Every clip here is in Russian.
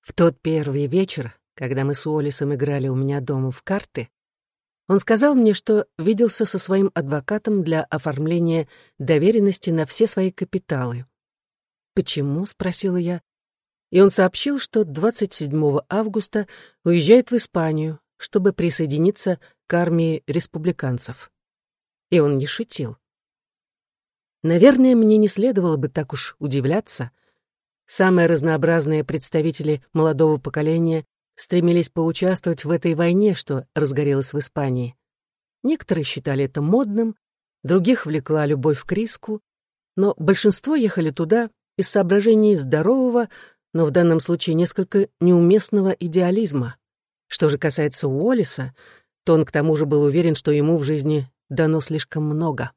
В тот первый вечер, когда мы с Уоллесом играли у меня дома в карты, он сказал мне, что виделся со своим адвокатом для оформления доверенности на все свои капиталы. «Почему?» — спросила я. И он сообщил, что 27 августа уезжает в Испанию, чтобы присоединиться к армии республиканцев. И он не шутил. Наверное, мне не следовало бы так уж удивляться. Самые разнообразные представители молодого поколения стремились поучаствовать в этой войне, что разгорелась в Испании. Некоторые считали это модным, других влекла любовь к риску, но большинство ехали туда из соображений здорового, но в данном случае несколько неуместного идеализма. Что же касается Уоллиса, то он к тому же был уверен, что ему в жизни дано слишком много.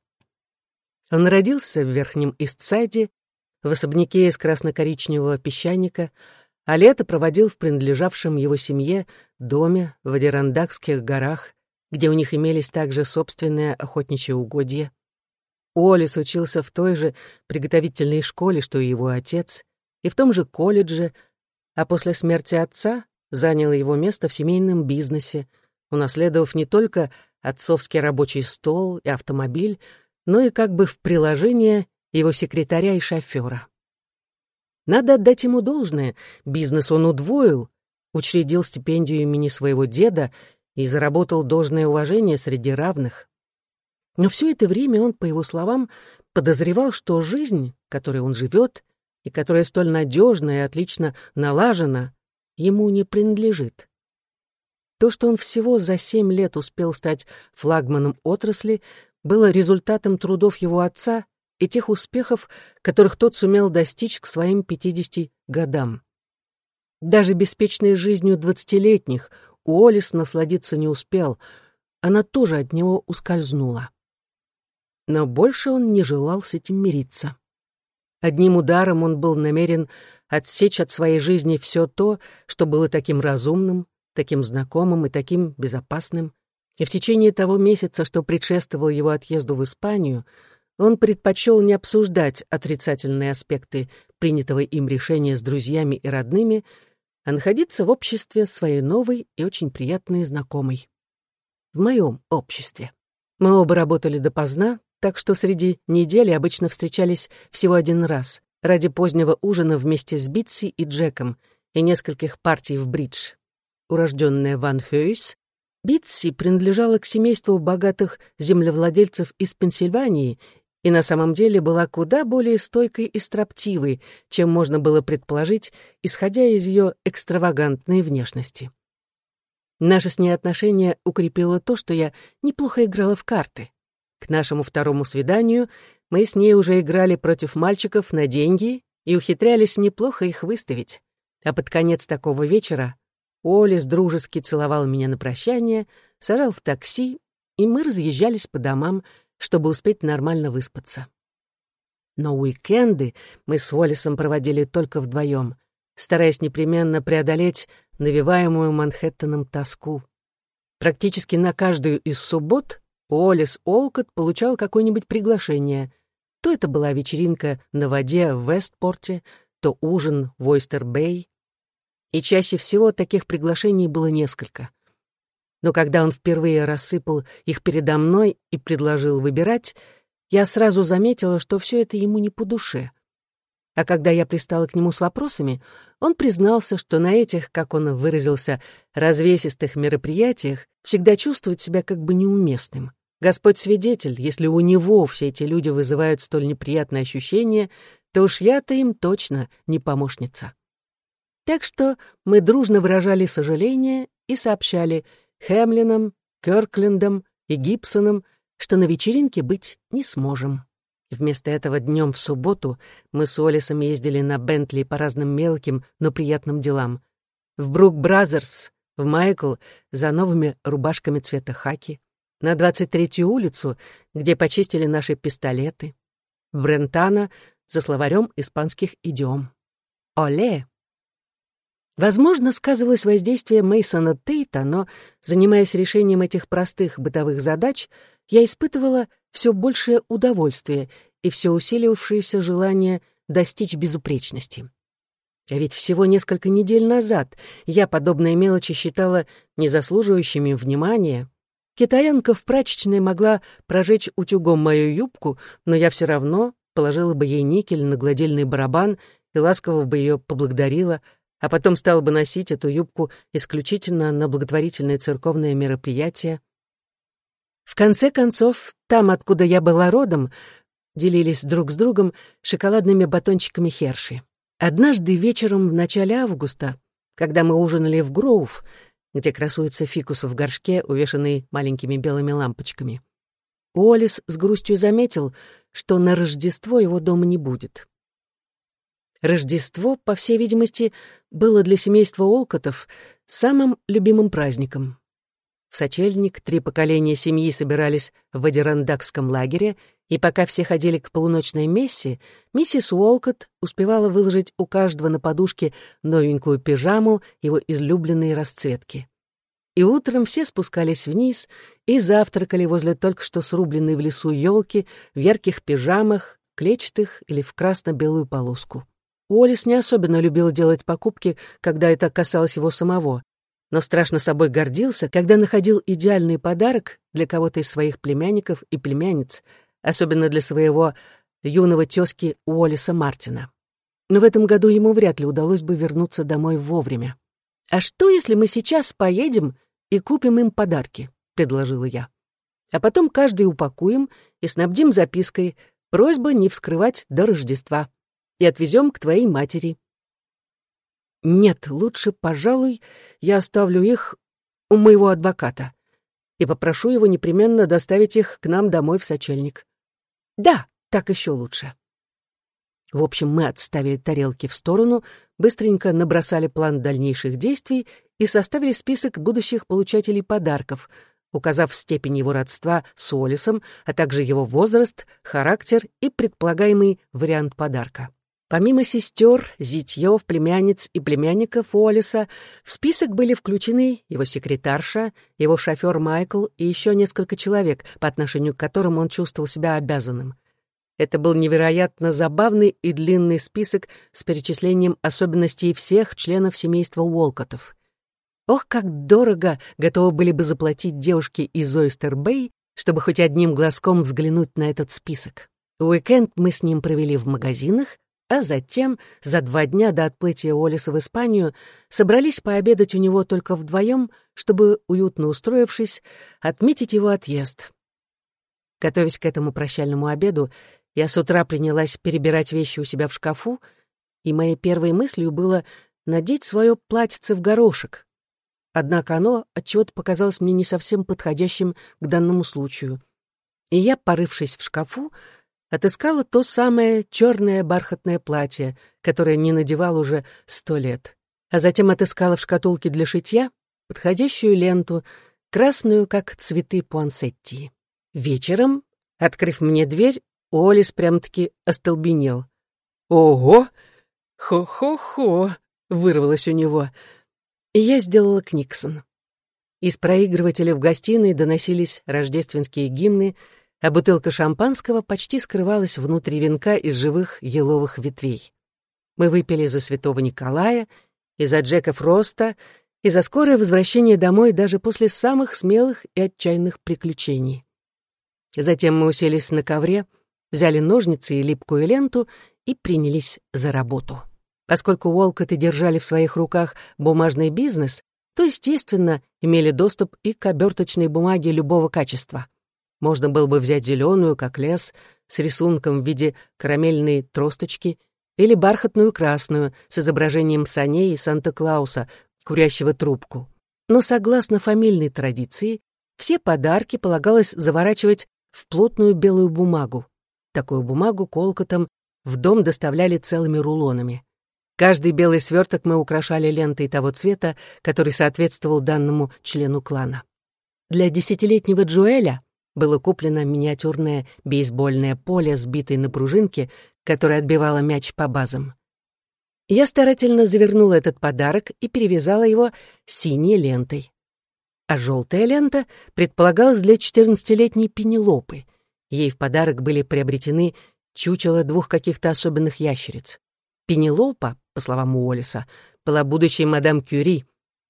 Он родился в Верхнем Истсайде, в особняке из красно-коричневого песчаника, а лето проводил в принадлежавшем его семье доме в Адирандакских горах, где у них имелись также собственные охотничьи угодья. Уоллес учился в той же приготовительной школе, что и его отец, и в том же колледже, а после смерти отца занял его место в семейном бизнесе, унаследовав не только отцовский рабочий стол и автомобиль, но и как бы в приложение его секретаря и шофера. Надо отдать ему должное, бизнес он удвоил, учредил стипендию имени своего деда и заработал должное уважение среди равных. Но все это время он, по его словам, подозревал, что жизнь, которой он живет, и которая столь надежна и отлично налажена, ему не принадлежит. То, что он всего за семь лет успел стать флагманом отрасли, было результатом трудов его отца и тех успехов, которых тот сумел достичь к своим 50 годам. Даже беспечной жизнью двадцатилетних Уоллес насладиться не успел, она тоже от него ускользнула. Но больше он не желал с этим мириться. Одним ударом он был намерен отсечь от своей жизни все то, что было таким разумным, таким знакомым и таким безопасным, и в течение того месяца, что предшествовал его отъезду в Испанию, он предпочел не обсуждать отрицательные аспекты принятого им решения с друзьями и родными, а находиться в обществе своей новой и очень приятной знакомой. В моем обществе. Мы оба работали допоздна, так что среди недели обычно встречались всего один раз, ради позднего ужина вместе с Битси и Джеком и нескольких партий в бридж. Урожденная Ван Хёйс, Битси принадлежала к семейству богатых землевладельцев из Пенсильвании и на самом деле была куда более стойкой и строптивой, чем можно было предположить, исходя из ее экстравагантной внешности. Наше с ней отношение укрепило то, что я неплохо играла в карты. К нашему второму свиданию мы с ней уже играли против мальчиков на деньги и ухитрялись неплохо их выставить. А под конец такого вечера Олис дружески целовал меня на прощание, сажал в такси, и мы разъезжались по домам, чтобы успеть нормально выспаться. Но уикенды мы с Уоллесом проводили только вдвоем, стараясь непременно преодолеть навиваемую Манхэттеном тоску. Практически на каждую из суббот Уоллес Олкот получал какое-нибудь приглашение. То это была вечеринка на воде в Вестпорте, то ужин в Ойстер-Бэй, и чаще всего таких приглашений было несколько. Но когда он впервые рассыпал их передо мной и предложил выбирать, я сразу заметила, что все это ему не по душе. А когда я пристала к нему с вопросами, он признался, что на этих, как он выразился, развесистых мероприятиях всегда чувствует себя как бы неуместным. Господь свидетель, если у него все эти люди вызывают столь неприятные ощущения, то уж я-то им точно не помощница. Так что мы дружно выражали сожаление и сообщали Хемлинам, Кёрклендам и Гибсонам, что на вечеринке быть не сможем. Вместо этого днем в субботу мы с Уоллесом ездили на Бентли по разным мелким, но приятным делам. В Brooks Brothers, в Майкл за новыми рубашками цвета хаки, на 23-ю улицу, где почистили наши пистолеты, в Брентано за словарем испанских идиом. Оле! Возможно, сказывалось воздействие Мейсона Тейта, но, занимаясь решением этих простых бытовых задач, я испытывала все большее удовольствие и все усиливавшееся желание достичь безупречности. А ведь всего несколько недель назад я подобные мелочи считала незаслуживающими внимания. Китаянка в прачечной могла прожечь утюгом мою юбку, но я все равно положила бы ей никель на гладильный барабан и ласково бы ее поблагодарила, а потом стала бы носить эту юбку исключительно на благотворительные церковные мероприятия. В конце концов, там, откуда я была родом, делились друг с другом шоколадными батончиками Херши. Однажды вечером в начале августа, когда мы ужинали в Гроув, где красуется фикус в горшке, увешанный маленькими белыми лампочками, Уоллес с грустью заметил, что на Рождество его дома не будет. Рождество, по всей видимости, было для семейства Олкотов самым любимым праздником. В сочельник три поколения семьи собирались в Адирандакском лагере, и пока все ходили к полуночной мессе, миссис Уолкотт успевала выложить у каждого на подушке новенькую пижаму его излюбленные расцветки. И утром все спускались вниз и завтракали возле только что срубленной в лесу елки в ярких пижамах, клетчатых или в красно-белую полоску. Уоллес не особенно любил делать покупки, когда это касалось его самого, но страшно собой гордился, когда находил идеальный подарок для кого-то из своих племянников и племянниц, особенно для своего юного тезки Уоллиса Мартина. Но в этом году ему вряд ли удалось бы вернуться домой вовремя. «А что, если мы сейчас поедем и купим им подарки?» — предложила я. «А потом каждый упакуем и снабдим запиской «Просьба не вскрывать до Рождества» и отвезем к твоей матери». Нет, лучше, пожалуй, я оставлю их у моего адвоката и попрошу его непременно доставить их к нам домой в сочельник. Да, так еще лучше. В общем, мы отставили тарелки в сторону, быстренько набросали план дальнейших действий и составили список будущих получателей подарков, указав степень его родства с Олисом, а также его возраст, характер и предполагаемый вариант подарка. Помимо сестер, зятьев, племянниц и племянников Уоллеса, в список были включены его секретарша, его шофер Майкл и еще несколько человек, по отношению к которым он чувствовал себя обязанным. Это был невероятно забавный и длинный список с перечислением особенностей всех членов семейства Уолкотов. Ох, как дорого готовы были бы заплатить девушки из Ойстер-Бэй, чтобы хоть одним глазком взглянуть на этот список. Уикенд мы с ним провели в магазинах, а затем, за два дня до отплытия Олиса в Испанию, собрались пообедать у него только вдвоем, чтобы, уютно устроившись, отметить его отъезд. Готовясь к этому прощальному обеду, я с утра принялась перебирать вещи у себя в шкафу, и моей первой мыслью было надеть свое платьице в горошек. Однако оно отчего-то показалось мне не совсем подходящим к данному случаю. И я, порывшись в шкафу, отыскала то самое черное бархатное платье, которое не надевал уже сто лет, а затем отыскала в шкатулке для шитья подходящую ленту, красную, как цветы пуансетти. Вечером, открыв мне дверь, Олис прям-таки остолбенел. «Ого! Хо-хо-хо!» — вырвалось у него. И я сделала Книксон. Из проигрывателя в гостиной доносились рождественские гимны — а бутылка шампанского почти скрывалась внутри венка из живых еловых ветвей. Мы выпили за святого Николая, и за Джека Фроста, и за скорое возвращение домой даже после самых смелых и отчаянных приключений. Затем мы уселись на ковре, взяли ножницы и липкую ленту и принялись за работу. Поскольку Уолкоты держали в своих руках бумажный бизнес, то, естественно, имели доступ и к оберточной бумаге любого качества. Можно было бы взять зеленую, как лес, с рисунком в виде карамельной тросточки, или бархатную красную с изображением саней и Санта-Клауса, курящего трубку. Но согласно фамильной традиции, все подарки полагалось заворачивать в плотную белую бумагу. Такую бумагу колкотом в дом доставляли целыми рулонами. Каждый белый сверток мы украшали лентой того цвета, который соответствовал данному члену клана. Для десятилетнего Джоэля было куплено миниатюрное бейсбольное поле, сбитое на пружинке, которое отбивало мяч по базам. Я старательно завернула этот подарок и перевязала его синей лентой. А желтая лента предполагалась для четырнадцатилетней Пенелопы. Ей в подарок были приобретены чучело двух каких-то особенных ящериц. Пенелопа по словам Уоллеса, была будущей мадам Кюри,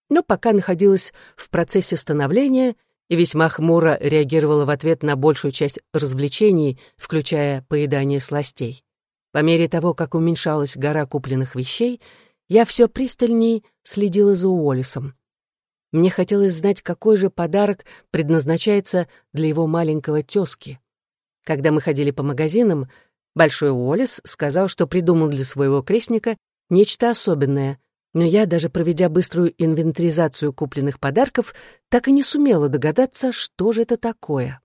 но пока находилась в процессе становления и весьма хмуро реагировала в ответ на большую часть развлечений, включая поедание сластей. По мере того, как уменьшалась гора купленных вещей, я все пристальней следила за Уоллесом. Мне хотелось знать, какой же подарок предназначается для его маленького тезки. Когда мы ходили по магазинам, Большой Уоллес сказал, что придумал для своего крестника нечто особенное, но я, даже проведя быструю инвентаризацию купленных подарков, так и не сумела догадаться, что же это такое.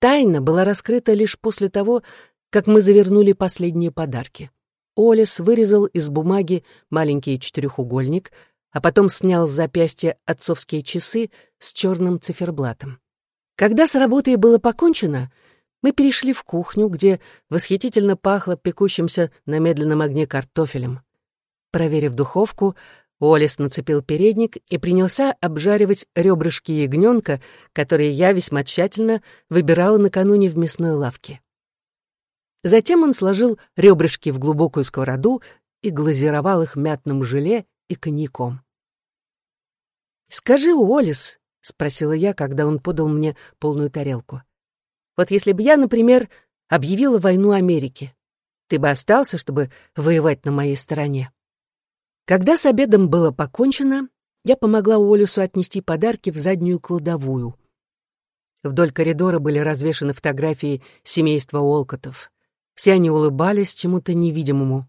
Тайна была раскрыта лишь после того, как мы завернули последние подарки. Олес вырезал из бумаги маленький четырехугольник, а потом снял с запястья отцовские часы с черным циферблатом. Когда с работой было покончено, мы перешли в кухню, где восхитительно пахло пекущимся на медленном огне картофелем. Проверив духовку, Олес нацепил передник и принялся обжаривать ребрышки ягненка, которые я весьма тщательно выбирала накануне в мясной лавке. Затем он сложил ребрышки в глубокую сковороду и глазировал их мятным желе и коньяком. «Скажи, Уоллес», — спросила я, когда он подал мне полную тарелку, «вот если бы я, например, объявила войну Америке, ты бы остался, чтобы воевать на моей стороне?» Когда с обедом было покончено, я помогла Уоллесу отнести подарки в заднюю кладовую. Вдоль коридора были развешаны фотографии семейства Олкотов. Все они улыбались чему-то невидимому.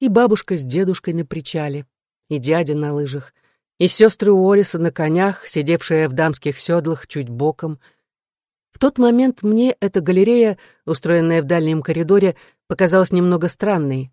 И бабушка с дедушкой на причале, и дядя на лыжах — и сестры Уоллиса на конях, сидевшие в дамских седлах чуть боком. В тот момент мне эта галерея, устроенная в дальнем коридоре, показалась немного странной.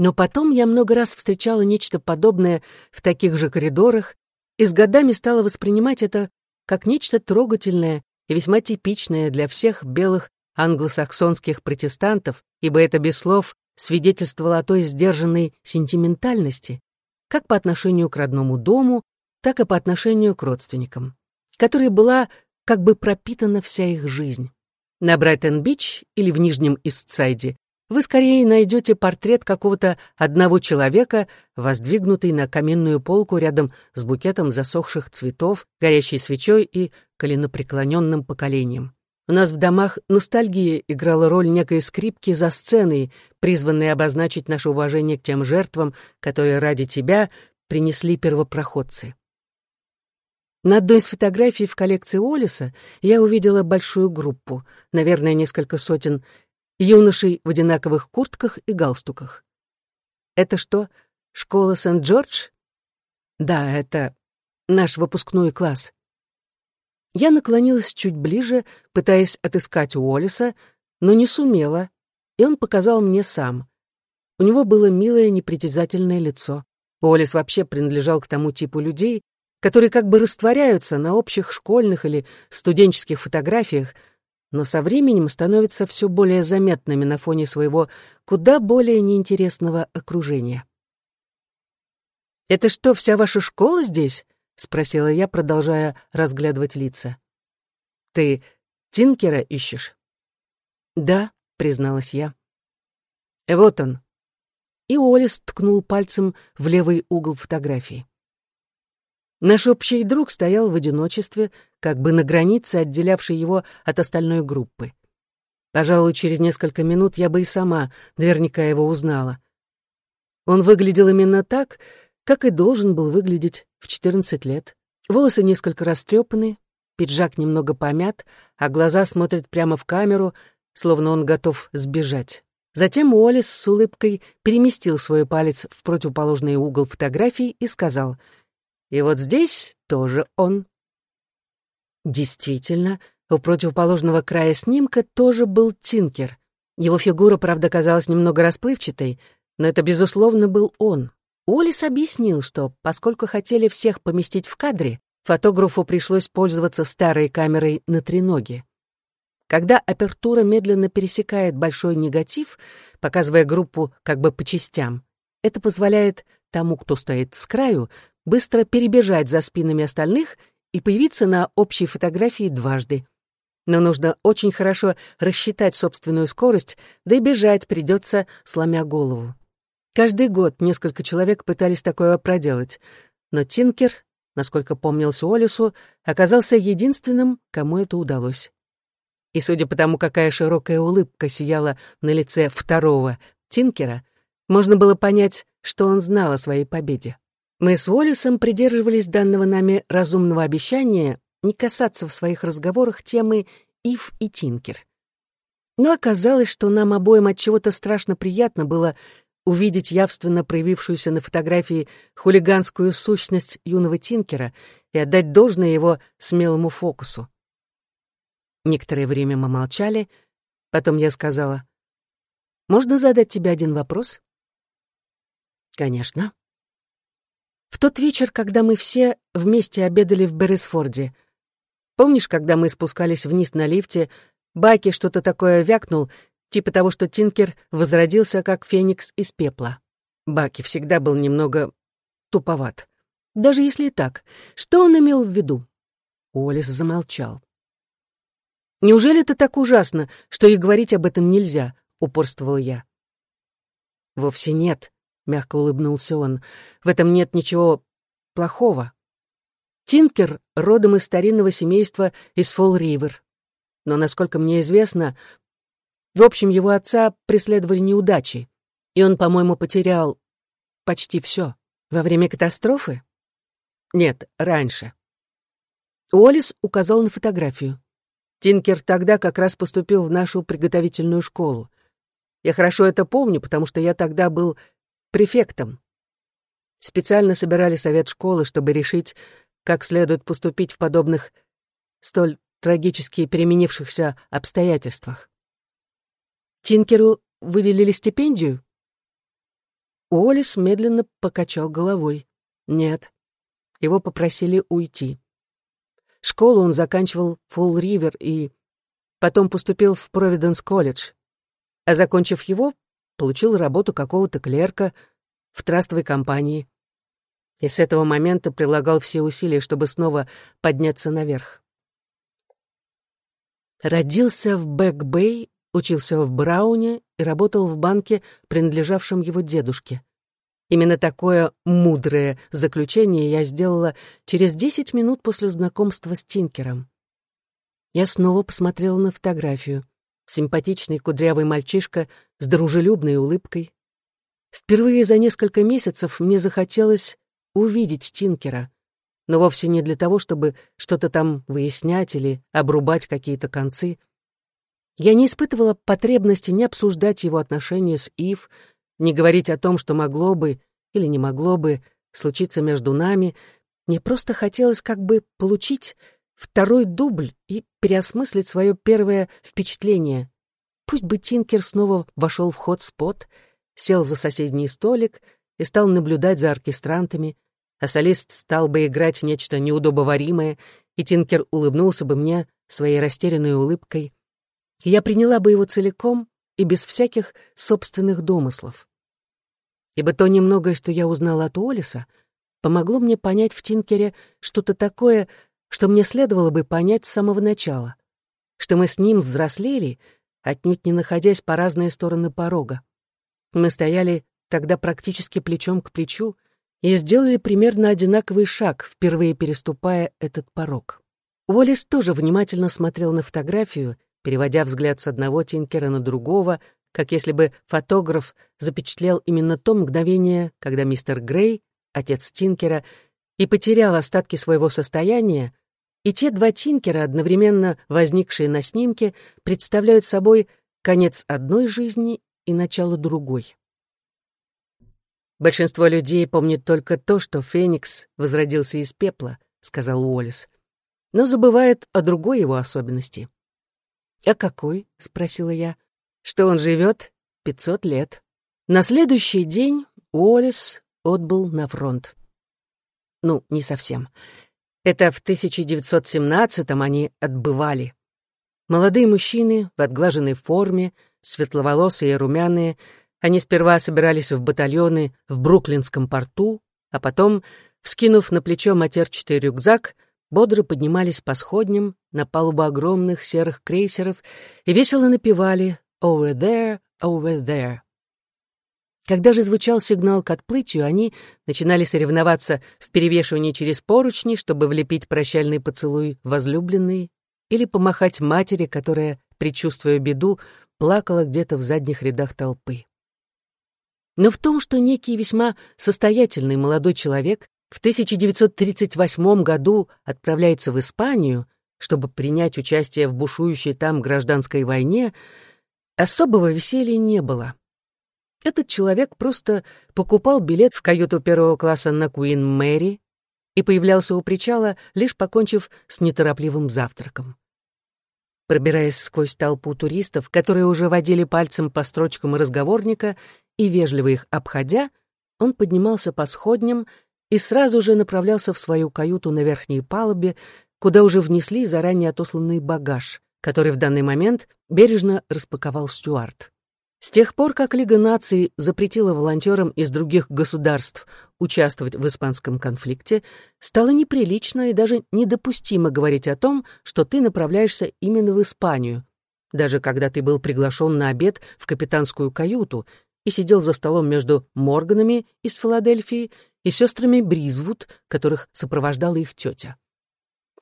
Но потом я много раз встречала нечто подобное в таких же коридорах и с годами стала воспринимать это как нечто трогательное и весьма типичное для всех белых англосаксонских протестантов, ибо это без слов свидетельствовало о той сдержанной сентиментальности, как по отношению к родному дому, так и по отношению к родственникам, которой была как бы пропитана вся их жизнь. На Брайтон-Бич или в Нижнем Истсайде вы скорее найдете портрет какого-то одного человека, воздвигнутый на каменную полку рядом с букетом засохших цветов, горящей свечой и коленопреклоненным поколением. У нас в домах ностальгия играла роль некой скрипки за сценой, призванной обозначить наше уважение к тем жертвам, которые ради тебя принесли первопроходцы. На одной из фотографий в коллекции Олиса я увидела большую группу, наверное, несколько сотен юношей в одинаковых куртках и галстуках. Это что, школа Сент-Джордж? Да, это наш выпускной класс. Я наклонилась чуть ближе, пытаясь отыскать Уоллеса, но не сумела, и он показал мне сам. У него было милое непритязательное лицо. Уоллес вообще принадлежал к тому типу людей, которые как бы растворяются на общих школьных или студенческих фотографиях, но со временем становятся все более заметными на фоне своего куда более неинтересного окружения. «Это что, вся ваша школа здесь?» — спросила я, продолжая разглядывать лица. «Ты Тинкера ищешь?» «Да», — призналась я. «Вот он». И Олис ткнул пальцем в левый угол фотографии. Наш общий друг стоял в одиночестве, как бы на границе, отделявшей его от остальной группы. Пожалуй, через несколько минут я бы и сама наверняка его узнала. Он выглядел именно так, как и должен был выглядеть в 14 лет. Волосы несколько растрепаны, пиджак немного помят, а глаза смотрят прямо в камеру, словно он готов сбежать. Затем Уоллес с улыбкой переместил свой палец в противоположный угол фотографии и сказал, «И вот здесь тоже он». Действительно, у противоположного края снимка тоже был Тинкер. Его фигура, правда, казалась немного расплывчатой, но это, безусловно, был он. Уоллес объяснил, что, поскольку хотели всех поместить в кадре, фотографу пришлось пользоваться старой камерой на треноге. Когда апертура медленно пересекает большой негатив, показывая группу как бы по частям, это позволяет тому, кто стоит с краю, быстро перебежать за спинами остальных и появиться на общей фотографии дважды. Но нужно очень хорошо рассчитать собственную скорость, да и бежать придется, сломя голову. Каждый год несколько человек пытались такое проделать, но Тинкер, насколько помнился Олису, оказался единственным, кому это удалось. И судя по тому, какая широкая улыбка сияла на лице второго Тинкера, можно было понять, что он знал о своей победе. Мы с Уоллесом придерживались данного нами разумного обещания не касаться в своих разговорах темы Ив и Тинкер. Но оказалось, что нам обоим от чего-то страшно приятно было увидеть явственно проявившуюся на фотографии хулиганскую сущность юного Тинкера и отдать должное его смелому фокусу. Некоторое время мы молчали, потом я сказала, «Можно задать тебе один вопрос?» «Конечно». В тот вечер, когда мы все вместе обедали в Беррисфорде, помнишь, когда мы спускались вниз на лифте, Баки что-то такое вякнул, типа того, что Тинкер возродился как феникс из пепла. Баки всегда был немного туповат. Даже если и так, что он имел в виду? Уоллес замолчал. «Неужели это так ужасно, что и говорить об этом нельзя?» — упорствовал я. «Вовсе нет», — мягко улыбнулся он. «В этом нет ничего плохого. Тинкер родом из старинного семейства из Фолл-Ривер. Но, насколько мне известно, в общем, его отца преследовали неудачи, и он, по-моему, потерял почти все. Во время катастрофы? Нет, раньше. Уоллес указал на фотографию. Тинкер тогда как раз поступил в нашу приготовительную школу. Я хорошо это помню, потому что я тогда был префектом. Специально собирали совет школы, чтобы решить, как следует поступить в подобных столь трагически переменившихся обстоятельствах. Тинкеру выделили стипендию? Уоллес медленно покачал головой. Нет, его попросили уйти. Школу он заканчивал Фулл-Ривер и потом поступил в Провиденс-колледж, а закончив его, получил работу какого-то клерка в трастовой компании. И с этого момента прилагал все усилия, чтобы снова подняться наверх. Родился в Бэк-Бэй, учился в Брауне и работал в банке, принадлежавшем его дедушке. Именно такое мудрое заключение я сделала через десять минут после знакомства с Тинкером. Я снова посмотрела на фотографию. Симпатичный кудрявый мальчишка с дружелюбной улыбкой. Впервые за несколько месяцев мне захотелось увидеть Тинкера но вовсе не для того, чтобы что-то там выяснять или обрубать какие-то концы. Я не испытывала потребности не обсуждать его отношения с Ив, не говорить о том, что могло бы или не могло бы случиться между нами. Мне просто хотелось как бы получить второй дубль и переосмыслить свое первое впечатление. Пусть бы Тинкер снова вошел в хот-спот, сел за соседний столик и стал наблюдать за оркестрантами — а солист стал бы играть нечто неудобоваримое, и Тинкер улыбнулся бы мне своей растерянной улыбкой. я приняла бы его целиком и без всяких собственных домыслов. Ибо то немногое, что я узнала от Уоллеса, помогло мне понять в Тинкере что-то такое, что мне следовало бы понять с самого начала, что мы с ним взрослели, отнюдь не находясь по разные стороны порога. Мы стояли тогда практически плечом к плечу, и сделали примерно одинаковый шаг, впервые переступая этот порог. Уоллес тоже внимательно смотрел на фотографию, переводя взгляд с одного Тинкера на другого, как если бы фотограф запечатлел именно то мгновение, когда мистер Грей, отец Тинкера, и потерял остатки своего состояния, и те два Тинкера, одновременно возникшие на снимке, представляют собой конец одной жизни и начало другой. «Большинство людей помнит только то, что Феникс возродился из пепла», — сказал Уоллес. «Но забывает о другой его особенности». «А какой?» — спросила я. «Что он живет пятьсот лет». На следующий день Уоллес отбыл на фронт. Ну, не совсем. Это в 1917-м они отбывали. Молодые мужчины в отглаженной форме, светловолосые и румяные — они сперва собирались в батальоны в Бруклинском порту, а потом, вскинув на плечо матерчатый рюкзак, бодро поднимались по сходням на палубу огромных серых крейсеров и весело напевали «Over there, over there». Когда же звучал сигнал к отплытию, они начинали соревноваться в перевешивании через поручни, чтобы влепить прощальный поцелуй возлюбленной или помахать матери, которая, предчувствуя беду, плакала где-то в задних рядах толпы. Но в том, что некий весьма состоятельный молодой человек в 1938 году отправляется в Испанию, чтобы принять участие в бушующей там гражданской войне, особого веселья не было. Этот человек просто покупал билет в каюту первого класса на Куин Мэри и появлялся у причала, лишь покончив с неторопливым завтраком. Пробираясь сквозь толпу туристов, которые уже водили пальцем по строчкам разговорника и вежливо их обходя, он поднимался по сходням и сразу же направлялся в свою каюту на верхней палубе, куда уже внесли заранее отосланный багаж, который в данный момент бережно распаковал Стюарт. С тех пор, как Лига наций запретила волонтерам из других государств участвовать в испанском конфликте, стало неприлично и даже недопустимо говорить о том, что ты направляешься именно в Испанию, даже когда ты был приглашен на обед в капитанскую каюту и сидел за столом между Морганами из Филадельфии и сестрами Бризвуд, которых сопровождала их тетя.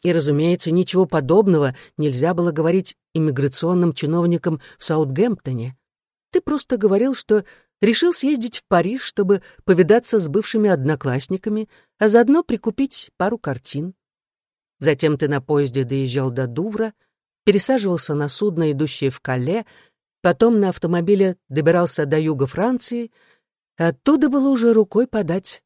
И, разумеется, ничего подобного нельзя было говорить иммиграционным чиновникам в Саутгемптоне. Ты просто говорил, что решил съездить в Париж, чтобы повидаться с бывшими одноклассниками, а заодно прикупить пару картин. Затем ты на поезде доезжал до Дувра, пересаживался на судно, идущее в Кале, потом на автомобиле добирался до юга Франции, оттуда было уже рукой подать.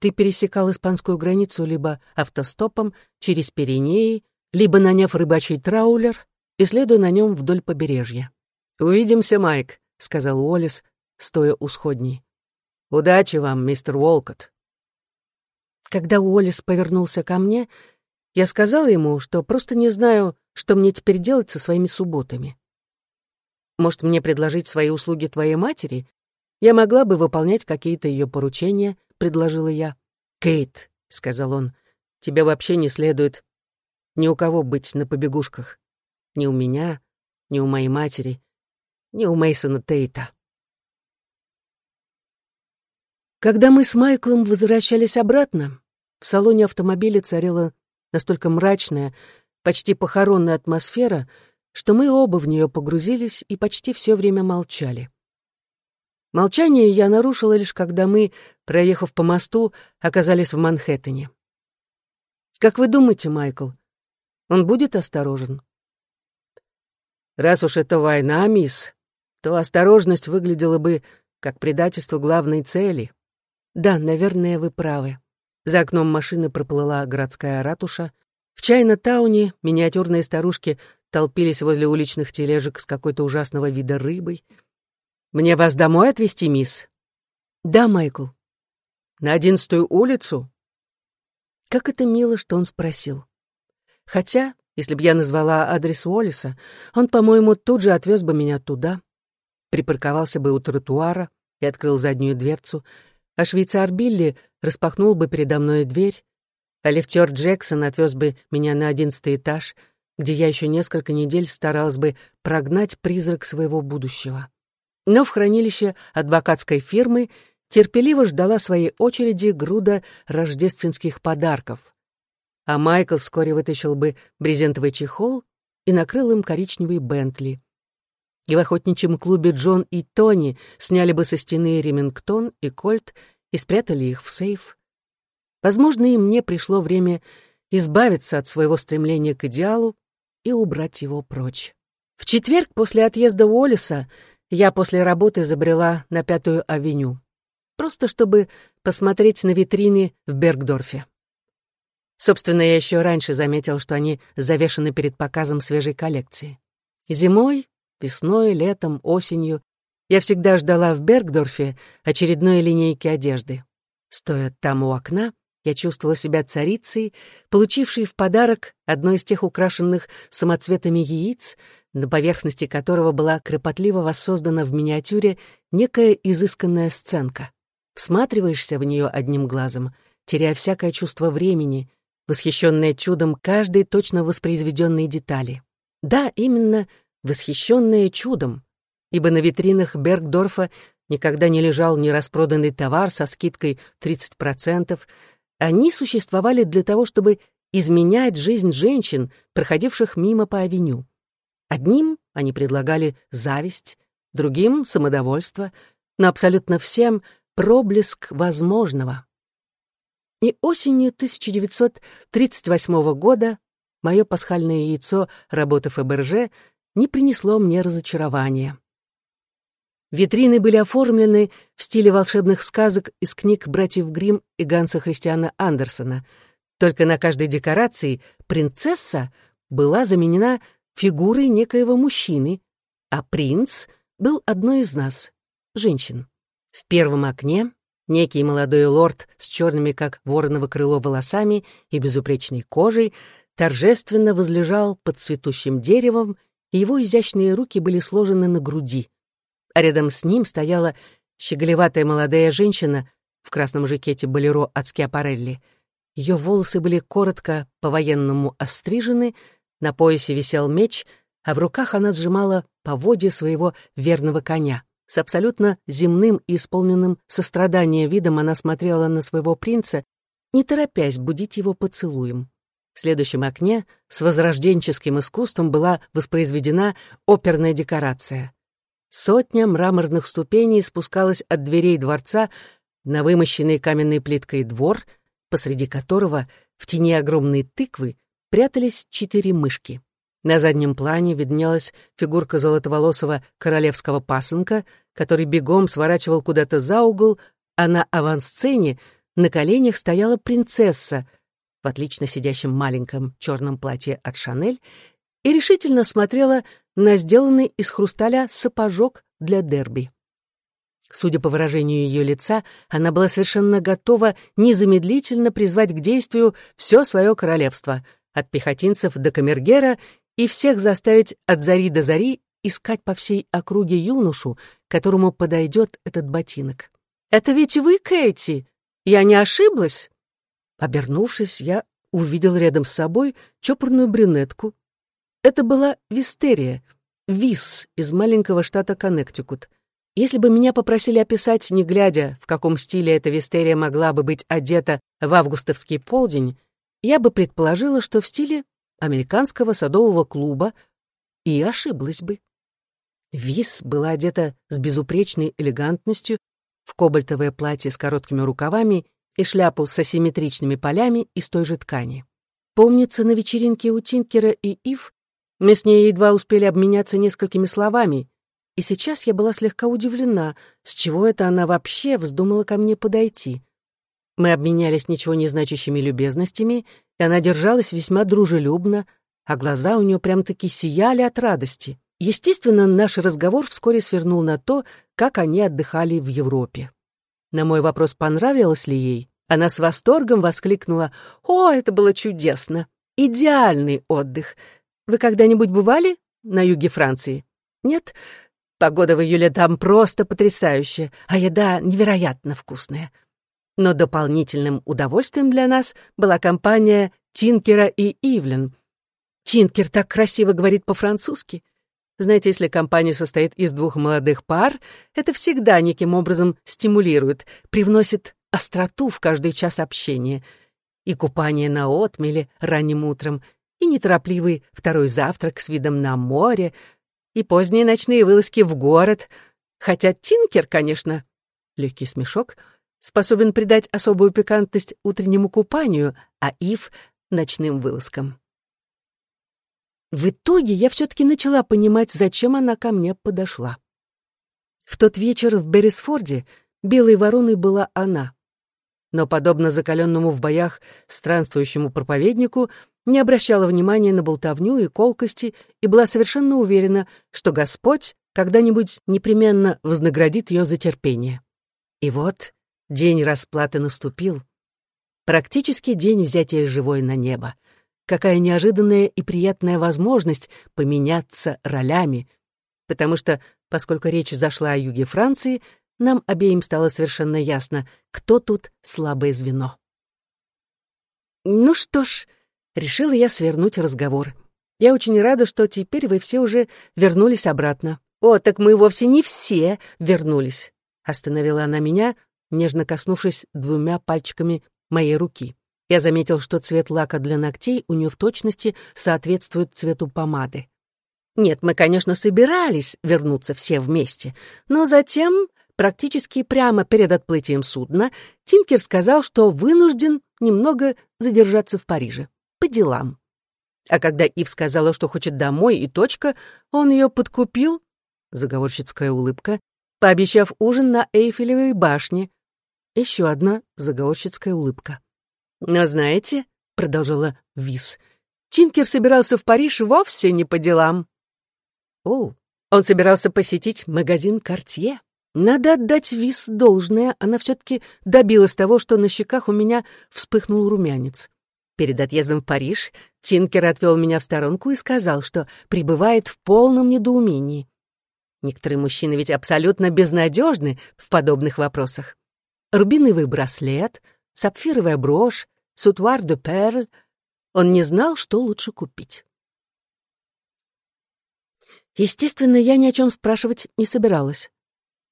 Ты пересекал испанскую границу либо автостопом через Пиренеи, либо наняв рыбачий траулер и следуя на нем вдоль побережья. «Увидимся, Майк», — сказал Уоллес, стоя у сходней. «Удачи вам, мистер Уолкотт». Когда Уоллес повернулся ко мне, я сказала ему, что просто не знаю, что мне теперь делать со своими субботами. Может, мне предложить свои услуги твоей матери? Я могла бы выполнять какие-то ее поручения, — предложила я. «Кейт», — сказал он, — «тебе вообще не следует ни у кого быть на побегушках. Ни у меня, ни у моей матери ни у Мейсона Тейта. Когда мы с Майклом возвращались обратно, в салоне автомобиля царила настолько мрачная, почти похоронная атмосфера, что мы оба в нее погрузились и почти все время молчали. Молчание я нарушила лишь когда мы, проехав по мосту, оказались в Манхэттене. «Как вы думаете, Майкл, он будет осторожен?» «Раз уж это война, мисс, то осторожность выглядела бы как предательство главной цели. Да, наверное, вы правы. За окном машины проплыла городская ратуша. В Чайна-тауне миниатюрные старушки толпились возле уличных тележек с какой-то ужасного вида рыбой. «Мне вас домой отвезти, мисс?» «Да, Майкл». «На одиннадцатую улицу?» Как это мило, что он спросил. Хотя, если бы я назвала адрес Уоллеса, он, по-моему, тут же отвез бы меня туда припарковался бы у тротуара и открыл заднюю дверцу, а швейцар Билли распахнул бы передо мной дверь, а лифтер Джексон отвез бы меня на одиннадцатый этаж, где я еще несколько недель старалась бы прогнать призрак своего будущего. Но в хранилище адвокатской фирмы терпеливо ждала своей очереди груда рождественских подарков. А Майкл вскоре вытащил бы брезентовый чехол и накрыл им коричневый Бентли и в охотничьем клубе Джон и Тони сняли бы со стены Ремингтон и Кольт и спрятали их в сейф. Возможно, и мне пришло время избавиться от своего стремления к идеалу и убрать его прочь. В четверг после отъезда Уоллеса я после работы забрела на Пятую авеню, просто чтобы посмотреть на витрины в Бергдорфе. Собственно, я еще раньше заметил, что они завешены перед показом свежей коллекции. Зимой Весной, летом, осенью я всегда ждала в Бергдорфе очередной линейки одежды. Стоя там у окна, я чувствовала себя царицей, получившей в подарок одно из тех украшенных самоцветами яиц, на поверхности которого была кропотливо воссоздана в миниатюре некая изысканная сценка. Всматриваешься в нее одним глазом, теряя всякое чувство времени, восхищенное чудом каждой точно воспроизведенной детали. Да, именно восхищенная чудом, ибо на витринах Бергдорфа никогда не лежал нераспроданный товар со скидкой 30%. Они существовали для того, чтобы изменять жизнь женщин, проходивших мимо по авеню. Одним они предлагали зависть, другим — самодовольство, но абсолютно всем — проблеск возможного. И осенью 1938 года мое пасхальное яйцо работы Фаберже не принесло мне разочарования. Витрины были оформлены в стиле волшебных сказок из книг братьев Гримм и Ганса Христиана Андерсона. Только на каждой декорации принцесса была заменена фигурой некоего мужчины, а принц был одной из нас, женщин. В первом окне некий молодой лорд с черными, как вороново крыло, волосами и безупречной кожей торжественно возлежал под цветущим деревом, его изящные руки были сложены на груди а рядом с ним стояла щеголеватая молодая женщина в красном жакете болеро от Скиапарелли. Ее волосы были коротко по-военному острижены, на поясе висел меч, а в руках она сжимала поводья своего верного коня. С абсолютно земным и исполненным сострадания видом она смотрела на своего принца, не торопясь будить его поцелуем. В следующем окне с возрожденческим искусством была воспроизведена оперная декорация. Сотня мраморных ступеней спускалась от дверей дворца на вымощенный каменной плиткой двор, посреди которого в тени огромной тыквы прятались четыре мышки. На заднем плане виднелась фигурка золотоволосого королевского пасынка, который бегом сворачивал куда-то за угол, а на авансцене на коленях стояла принцесса в отлично сидящем маленьком черном платье от Шанель и решительно смотрела на сделанный из хрусталя сапожок для дерби. Судя по выражению ее лица, она была совершенно готова незамедлительно призвать к действию все свое королевство, от пехотинцев до камергера, и всех заставить от зари до зари искать по всей округе юношу, которому подойдет этот ботинок. «Это ведь вы, Кэти? Я не ошиблась?» Обернувшись, я увидел рядом с собой чопорную брюнетку это была Вистерия, Вис из маленького штата Коннектикут. Если бы меня попросили описать, не глядя, в каком стиле эта Вистерия могла бы быть одета в августовский полдень, я бы предположила, что в стиле американского садового клуба, и ошиблась бы. Вис была одета с безупречной элегантностью в кобальтовое платье с короткими рукавами и шляпу с асимметричными полями из той же ткани. Помнится, на вечеринке у Тинкера и Ив мы с ней едва успели обменяться несколькими словами, и сейчас я была слегка удивлена, с чего это она вообще вздумала ко мне подойти. Мы обменялись ничего не значащими любезностями, и она держалась весьма дружелюбно, а глаза у нее прям-таки сияли от радости. Естественно, наш разговор вскоре свернул на то, как они отдыхали в Европе. На мой вопрос, понравилось ли ей, она с восторгом воскликнула «О, это было чудесно! Идеальный отдых! Вы когда-нибудь бывали на юге Франции? Нет? Погода в июле там просто потрясающая, а еда невероятно вкусная. Но дополнительным удовольствием для нас была компания Тинкера и Ивлен. Тинкер так красиво говорит по-французски. Знаете, если компания состоит из двух молодых пар, это всегда неким образом стимулирует, привносит остроту в каждый час общения. И купание на отмеле ранним утром — и неторопливый второй завтрак с видом на море, и поздние ночные вылазки в город, хотя Тинкер, конечно, легкий смешок, способен придать особую пикантность утреннему купанию, а Ив — ночным вылазкам. В итоге я все-таки начала понимать, зачем она ко мне подошла. В тот вечер в Беррисфорде белой вороной была она. Но, подобно закаленному в боях странствующему проповеднику, не обращала внимания на болтовню и колкости и была совершенно уверена, что Господь когда-нибудь непременно вознаградит ее за терпение. И вот день расплаты наступил. Практически день взятия живой на небо. Какая неожиданная и приятная возможность поменяться ролями. Потому что, поскольку речь зашла о юге Франции, нам обеим стало совершенно ясно, кто тут слабое звено. «Ну что ж», решила я свернуть разговор. Я очень рада, что теперь вы все уже вернулись обратно. О, так мы вовсе не все вернулись. Остановила она меня, нежно коснувшись двумя пальчиками моей руки. Я заметил, что цвет лака для ногтей у нее в точности соответствует цвету помады. Нет, мы, конечно, собирались вернуться все вместе, но затем, практически прямо перед отплытием судна, Тинкер сказал, что вынужден немного задержаться в Париже. По делам. А когда Ив сказала, что хочет домой, и точка, он ее подкупил, заговорщицкая улыбка, пообещав ужин на Эйфелевой башне. Еще одна заговорщицкая улыбка. «Но знаете», — продолжила Вис, — «Тинкер собирался в Париж вовсе не по делам». «О, он собирался посетить магазин «Кортье». Надо отдать Вис должное, она все-таки добилась того, что на щеках у меня вспыхнул румянец. Перед отъездом в Париж Тинкер отвел меня в сторонку и сказал, что пребывает в полном недоумении. Некоторые мужчины ведь абсолютно безнадежны в подобных вопросах. Рубиновый браслет, сапфировая брошь, сутуар де перль. Он не знал, что лучше купить. Естественно, я ни о чем спрашивать не собиралась.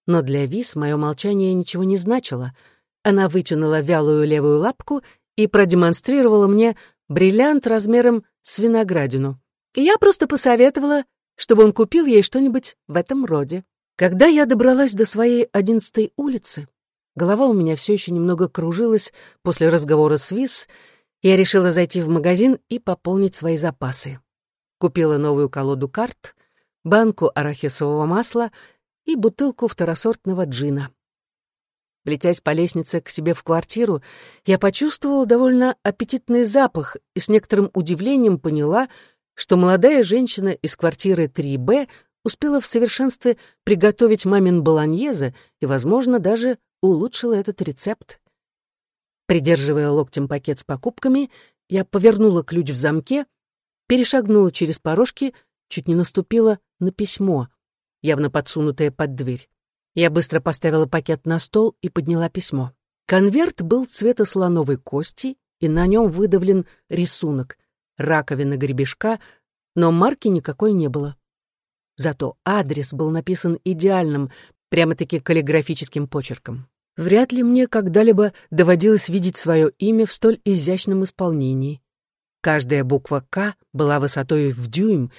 Но для Вис мое молчание ничего не значило. Она вытянула вялую левую лапку и продемонстрировала мне бриллиант размером с виноградину. И я просто посоветовала чтобы он купил ей что-нибудь в этом роде. Когда я добралась до своей одиннадцатой улицы, голова у меня все еще немного кружилась после разговора с Вис, я решила зайти в магазин и пополнить свои запасы. Купила новую колоду карт, банку арахисового масла и бутылку второсортного джина. Летясь по лестнице к себе в квартиру, я почувствовала довольно аппетитный запах и с некоторым удивлением поняла, что молодая женщина из квартиры 3Б успела в совершенстве приготовить мамин баланьезе и, возможно, даже улучшила этот рецепт. Придерживая локтем пакет с покупками, я повернула ключ в замке, перешагнула через порожки, чуть не наступила на письмо, явно подсунутое под дверь. Я быстро поставила пакет на стол и подняла письмо. Конверт был цвета слоновой кости, и на нем выдавлен рисунок раковина гребешка, но марки никакой не было. Зато адрес был написан идеальным, прямо-таки каллиграфическим почерком. Вряд ли мне когда-либо доводилось видеть свое имя в столь изящном исполнении. Каждая буква «К» была высотой в дюйм,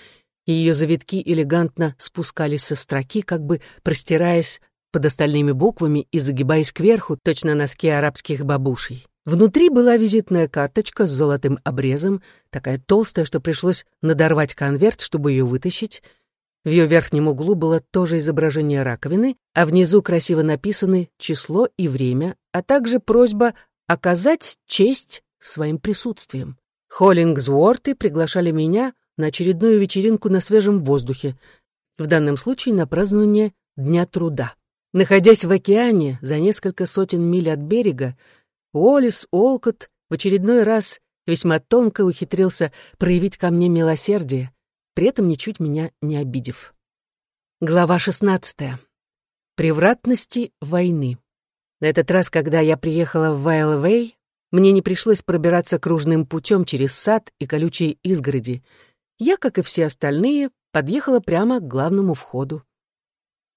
и ее завитки элегантно спускались со строки, как бы простираясь под остальными буквами и загибаясь кверху, точно носки арабских бабушей. Внутри была визитная карточка с золотым обрезом, такая толстая, что пришлось надорвать конверт, чтобы ее вытащить. В ее верхнем углу было тоже изображение раковины, а внизу красиво написаны число и время, а также просьба оказать честь своим присутствием. Холлингсворты приглашали меня на очередную вечеринку на свежем воздухе, в данном случае на празднование Дня труда. Находясь в океане за несколько сотен миль от берега, Уоллес Олкот в очередной раз весьма тонко ухитрился проявить ко мне милосердие, при этом ничуть меня не обидев. Глава 16. Превратности войны. На этот раз, когда я приехала в Вайлвей, мне не пришлось пробираться кружным путем через сад и колючие изгороди. Я, как и все остальные, подъехала прямо к главному входу.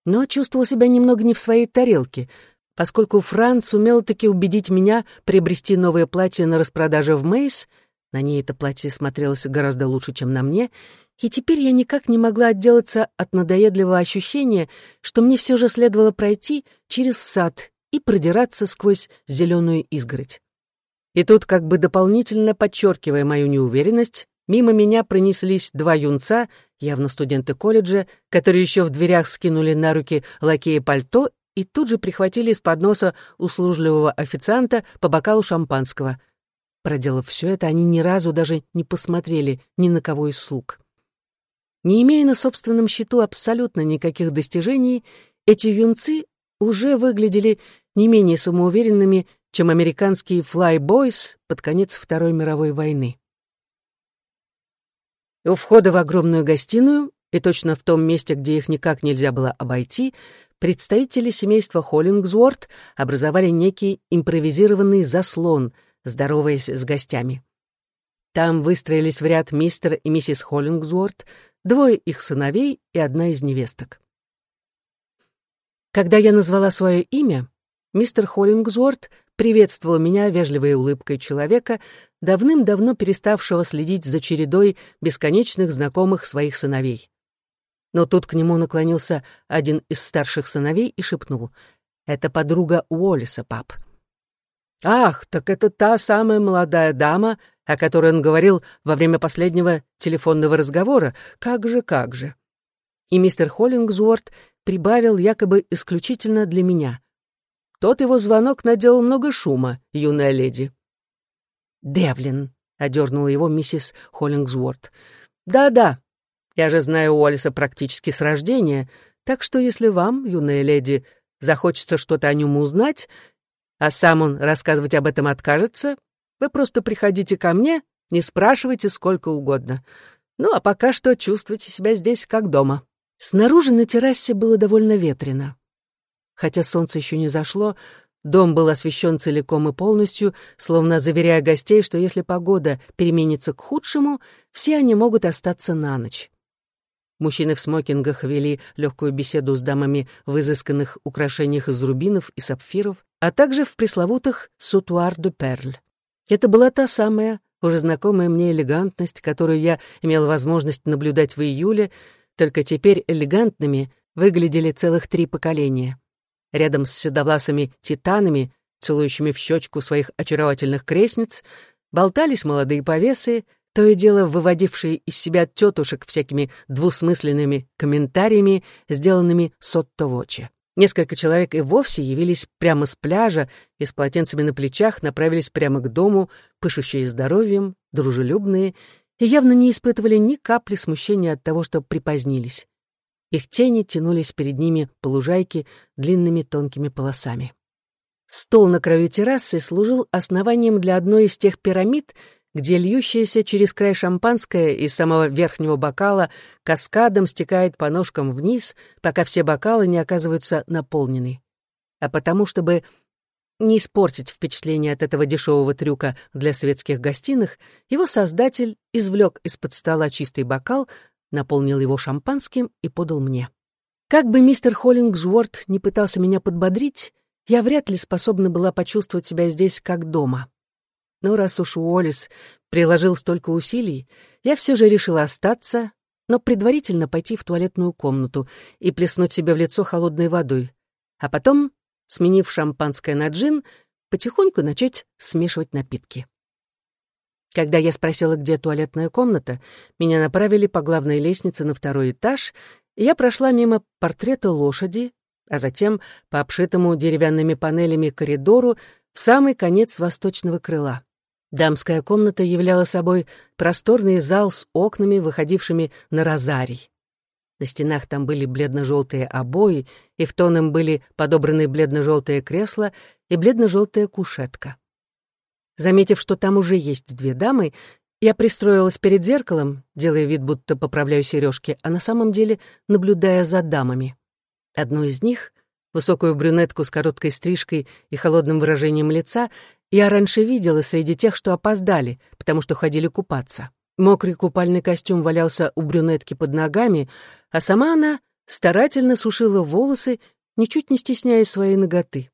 Но чувствовала себя немного не в своей тарелке — Поскольку Франц сумел таки убедить меня приобрести новое платье на распродаже в Мейс, на ней это платье смотрелось гораздо лучше, чем на мне, и теперь я никак не могла отделаться от надоедливого ощущения, что мне все же следовало пройти через сад и продираться сквозь зеленую изгородь. И тут, как бы дополнительно подчеркивая мою неуверенность, мимо меня пронеслись два юнца, явно студенты колледжа, которые еще в дверях скинули на руки лакея пальто и тут же прихватили из подноса услужливого официанта по бокалу шампанского. Проделав все это, они ни разу даже не посмотрели ни на кого из слуг. Не имея на собственном счету абсолютно никаких достижений, эти юнцы уже выглядели не менее самоуверенными, чем американские флайбойс под конец Второй мировой войны. У входа в огромную гостиную, и точно в том месте, где их никак нельзя было обойти, представители семейства Холлингсворт образовали некий импровизированный заслон, здороваясь с гостями. Там выстроились в ряд мистер и миссис Холлингсворт, двое их сыновей и одна из невесток. Когда я назвала свое имя, мистер Холлингсворт приветствовал меня вежливой улыбкой человека, давным-давно переставшего следить за чередой бесконечных знакомых своих сыновей. Но тут к нему наклонился один из старших сыновей и шепнул. «Это подруга Уоллиса, пап». «Ах, так это та самая молодая дама, о которой он говорил во время последнего телефонного разговора. Как же, как же». И мистер Холлингсуорт прибавил якобы исключительно для меня. Тот его звонок наделал много шума, юная леди. «Девлин», — одернула его миссис Холлингсуорт. «Да-да, я же знаю Уоллеса практически с рождения, так что если вам, юная леди, захочется что-то о нем узнать, а сам он рассказывать об этом откажется, вы просто приходите ко мне, не спрашивайте сколько угодно. Ну, а пока что чувствуйте себя здесь как дома». Снаружи на террасе было довольно ветрено. Хотя солнце еще не зашло, дом был освещен целиком и полностью, словно заверяя гостей, что если погода переменится к худшему, все они могут остаться на ночь. Мужчины в смокингах вели легкую беседу с дамами в изысканных украшениях из рубинов и сапфиров, а также в пресловутых «сутуар де перль». Это была та самая, уже знакомая мне элегантность, которую я имел возможность наблюдать в июле, только теперь элегантными выглядели целых три поколения. Рядом с седовласыми титанами, целующими в щечку своих очаровательных крестниц, болтались молодые повесы, то и дело выводившие из себя тетушек всякими двусмысленными комментариями, сделанными сотто-воче. Несколько человек и вовсе явились прямо с пляжа и с полотенцами на плечах направились прямо к дому, пышущие здоровьем, дружелюбные, и явно не испытывали ни капли смущения от того, что припозднились. Их тени тянулись перед ними по лужайке длинными тонкими полосами. Стол на краю террасы служил основанием для одной из тех пирамид, где льющаяся через край шампанское из самого верхнего бокала каскадом стекает по ножкам вниз, пока все бокалы не оказываются наполнены. А потому, чтобы не испортить впечатление от этого дешевого трюка для светских гостиных, его создатель извлек из-под стола чистый бокал, наполнил его шампанским и подал мне. Как бы мистер Холлингсворт не пытался меня подбодрить, я вряд ли способна была почувствовать себя здесь как дома. Но раз уж Уоллес приложил столько усилий, я все же решила остаться, но предварительно пойти в туалетную комнату и плеснуть себе в лицо холодной водой, а потом, сменив шампанское на джин, потихоньку начать смешивать напитки. Когда я спросила, где туалетная комната, меня направили по главной лестнице на второй этаж, и я прошла мимо портрета лошади, а затем по обшитому деревянными панелями коридору в самый конец восточного крыла. Дамская комната являла собой просторный зал с окнами, выходившими на розарий. На стенах там были бледно-желтые обои, и в тон им были подобраны бледно-желтое кресло и бледно-желтая кушетка. Заметив, что там уже есть две дамы, я пристроилась перед зеркалом, делая вид, будто поправляю сережки, а на самом деле наблюдая за дамами. Одну из них, высокую брюнетку с короткой стрижкой и холодным выражением лица, я раньше видела среди тех, что опоздали, потому что ходили купаться. Мокрый купальный костюм валялся у брюнетки под ногами, а сама она старательно сушила волосы, ничуть не стесняя своей ноготы.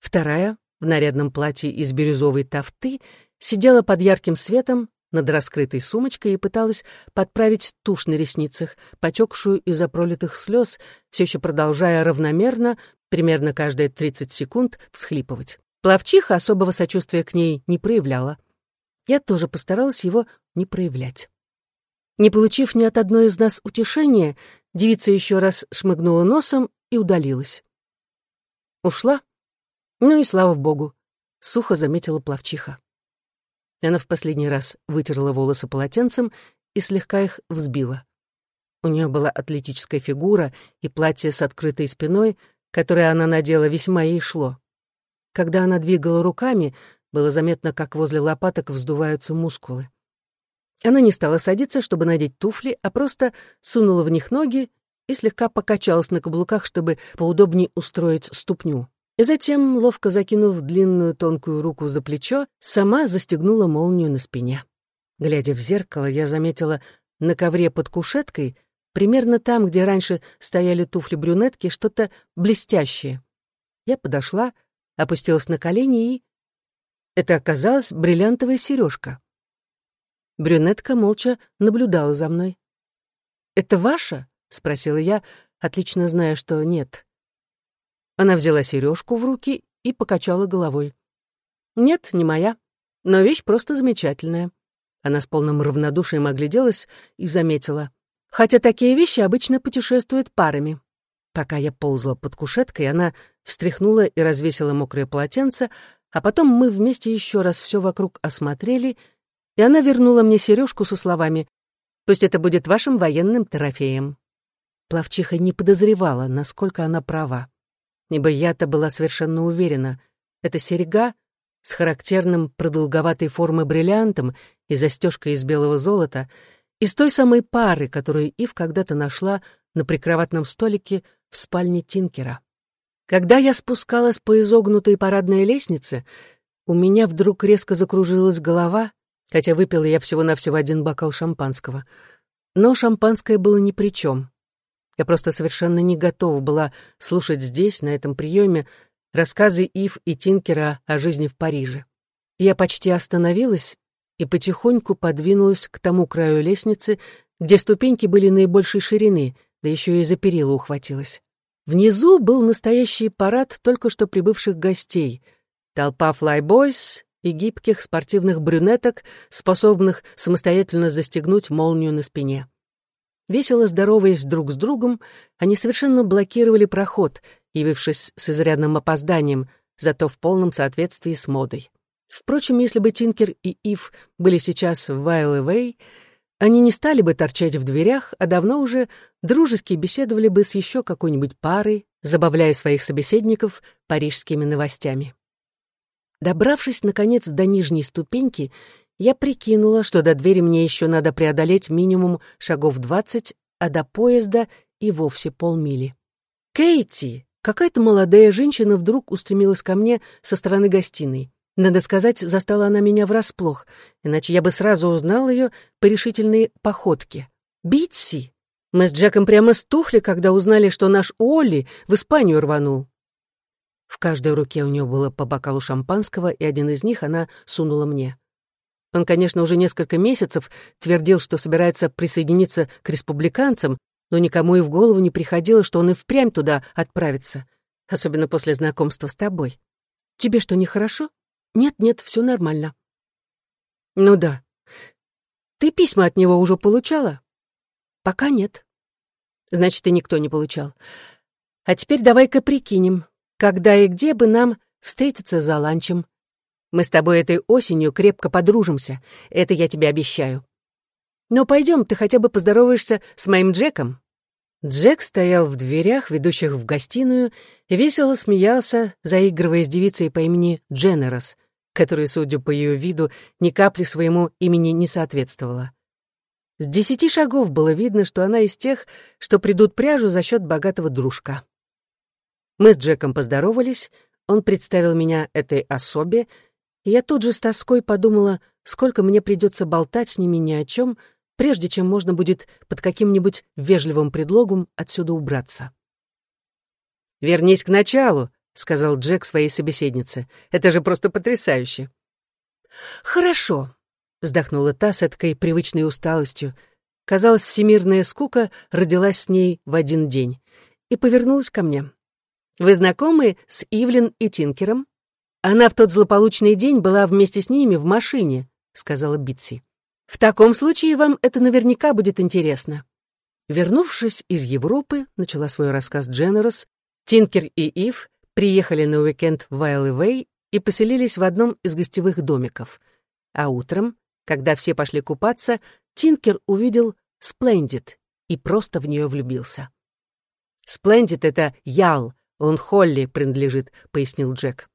Вторая, в нарядном платье из бирюзовой тафты, сидела под ярким светом над раскрытой сумочкой и пыталась подправить тушь на ресницах, потекшую из-за пролитых слез, все еще продолжая равномерно, примерно каждые 30 секунд, всхлипывать. Плавчиха особого сочувствия к ней не проявляла. Я тоже постаралась его не проявлять. Не получив ни от одной из нас утешения, девица еще раз шмыгнула носом и удалилась. Ушла? Ну и слава богу, сухо заметила плавчиха. Она в последний раз вытерла волосы полотенцем и слегка их взбила. У нее была атлетическая фигура и платье с открытой спиной, которое она надела, весьма ей шло. Когда она двигала руками, было заметно, как возле лопаток вздуваются мускулы. Она не стала садиться, чтобы надеть туфли, а просто сунула в них ноги и слегка покачалась на каблуках, чтобы поудобнее устроить ступню. И затем, ловко закинув длинную тонкую руку за плечо, сама застегнула молнию на спине. Глядя в зеркало, я заметила на ковре под кушеткой примерно там, где раньше стояли туфли-брюнетки, что-то блестящее. Я подошла, опустилась на колени и... Это оказалась бриллиантовая сережка. Брюнетка молча наблюдала за мной. «Это ваша?» — спросила я, отлично зная, что нет. Она взяла сережку в руки и покачала головой. «Нет, не моя, но вещь просто замечательная». Она с полным равнодушием огляделась и заметила. «Хотя такие вещи обычно путешествуют парами». Пока я ползала под кушеткой, она встряхнула и развесила мокрое полотенце, а потом мы вместе еще раз все вокруг осмотрели, и она вернула мне сережку со словами «Пусть это будет вашим военным трофеем». Плавчиха не подозревала, насколько она права. Ибо я-то была совершенно уверена, эта серега с характерным продолговатой формы бриллиантом и застежкой из белого золота из той самой пары, которую Ив когда-то нашла на прикроватном столике в спальне Тинкера. Когда я спускалась по изогнутой парадной лестнице, у меня вдруг резко закружилась голова, хотя выпила я всего-навсего один бокал шампанского. Но шампанское было ни при чем. Я просто совершенно не готова была слушать здесь, на этом приеме, рассказы Ив и Тинкера о жизни в Париже. Я почти остановилась и потихоньку подвинулась к тому краю лестницы, где ступеньки были наибольшей ширины, да еще и за перила ухватилась. Внизу был настоящий парад только что прибывших гостей. Толпа флайбойс и гибких спортивных брюнеток, способных самостоятельно застегнуть молнию на спине. Весело здороваясь друг с другом, они совершенно блокировали проход, явившись с изрядным опозданием, зато в полном соответствии с модой. Впрочем, если бы Тинкер и Ив были сейчас в Вайлэвэй, они не стали бы торчать в дверях, а давно уже дружески беседовали бы с еще какой-нибудь парой, забавляя своих собеседников парижскими новостями. Добравшись, наконец, до нижней ступеньки, я прикинула, что до двери мне еще надо преодолеть минимум шагов двадцать, а до поезда и вовсе полмили. «Кейти!» Какая-то молодая женщина вдруг устремилась ко мне со стороны гостиной. Надо сказать, застала она меня врасплох, иначе я бы сразу узнал ее по решительной походке. «Битси!» Мы с Джеком прямо стухли, когда узнали, что наш Олли в Испанию рванул. В каждой руке у нее было по бокалу шампанского, и один из них она сунула мне. Он, конечно, уже несколько месяцев твердил, что собирается присоединиться к республиканцам, но никому и в голову не приходило, что он и впрямь туда отправится, особенно после знакомства с тобой. Тебе что, нехорошо? Нет-нет, все нормально. Ну да. Ты письма от него уже получала? Пока нет. Значит, и никто не получал. А теперь давай-ка прикинем, когда и где бы нам встретиться за ланчем. Мы с тобой этой осенью крепко подружимся, это я тебе обещаю. Но пойдем, ты хотя бы поздороваешься с моим Джеком. Джек стоял в дверях, ведущих в гостиную, и весело смеялся, заигрывая с девицей по имени Дженерос, которая, судя по ее виду, ни капли своему имени не соответствовала. С десяти шагов было видно, что она из тех, что придут пряжу за счет богатого дружка. Мы с Джеком поздоровались, он представил меня этой особе, и я тут же с тоской подумала, сколько мне придется болтать с ними ни о чем, прежде чем можно будет под каким-нибудь вежливым предлогом отсюда убраться. «Вернись к началу», — сказал Джек своей собеседнице. «Это же просто потрясающе!» «Хорошо», — вздохнула та с этой привычной усталостью. Казалось, всемирная скука родилась с ней в один день. И повернулась ко мне. «Вы знакомы с Ивлин и Тинкером?» «Она в тот злополучный день была вместе с ними в машине», — сказала Битси. «В таком случае вам это наверняка будет интересно». Вернувшись из Европы, начала свой рассказ Дженерос, Тинкер и Ив приехали на уикенд в Вайлэвэй и поселились в одном из гостевых домиков. А утром, когда все пошли купаться, Тинкер увидел Сплендит и просто в нее влюбился. «Сплендит — это Ял, он Холли принадлежит», — пояснил Джек.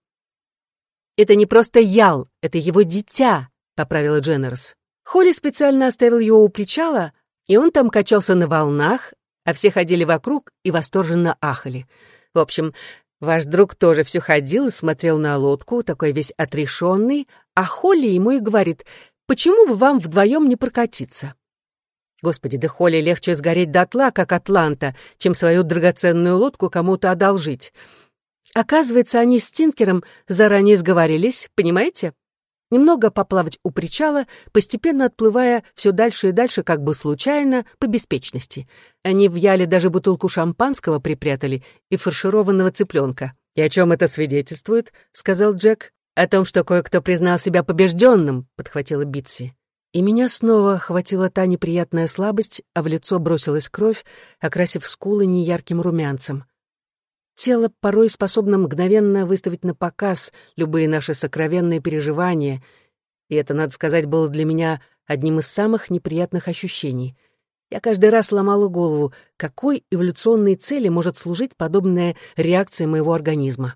«Это не просто Ял, это его дитя», — поправила Дженнерс. Холли специально оставил его у причала, и он там качался на волнах, а все ходили вокруг и восторженно ахали. В общем, Ваш друг тоже все ходил и смотрел на лодку, такой весь отрешенный, а Холли ему и говорит, почему бы вам вдвоем не прокатиться? Господи, да Холли легче сгореть дотла, как Атланта, чем свою драгоценную лодку кому-то одолжить. Оказывается, они с Тинкером заранее сговорились, понимаете? Немного поплавать у причала, постепенно отплывая все дальше и дальше, как бы случайно, по беспечности. Они в яле даже бутылку шампанского припрятали и фаршированного цыпленка. «И о чем это свидетельствует?» — сказал Джек. «О том, что кое-кто признал себя побежденным», — подхватила Битси. И меня снова охватила та неприятная слабость, а в лицо бросилась кровь, окрасив скулы неярким румянцем. Тело порой способно мгновенно выставить на показ любые наши сокровенные переживания, и это, надо сказать, было для меня одним из самых неприятных ощущений. Я каждый раз ломала голову, какой эволюционной цели может служить подобная реакция моего организма.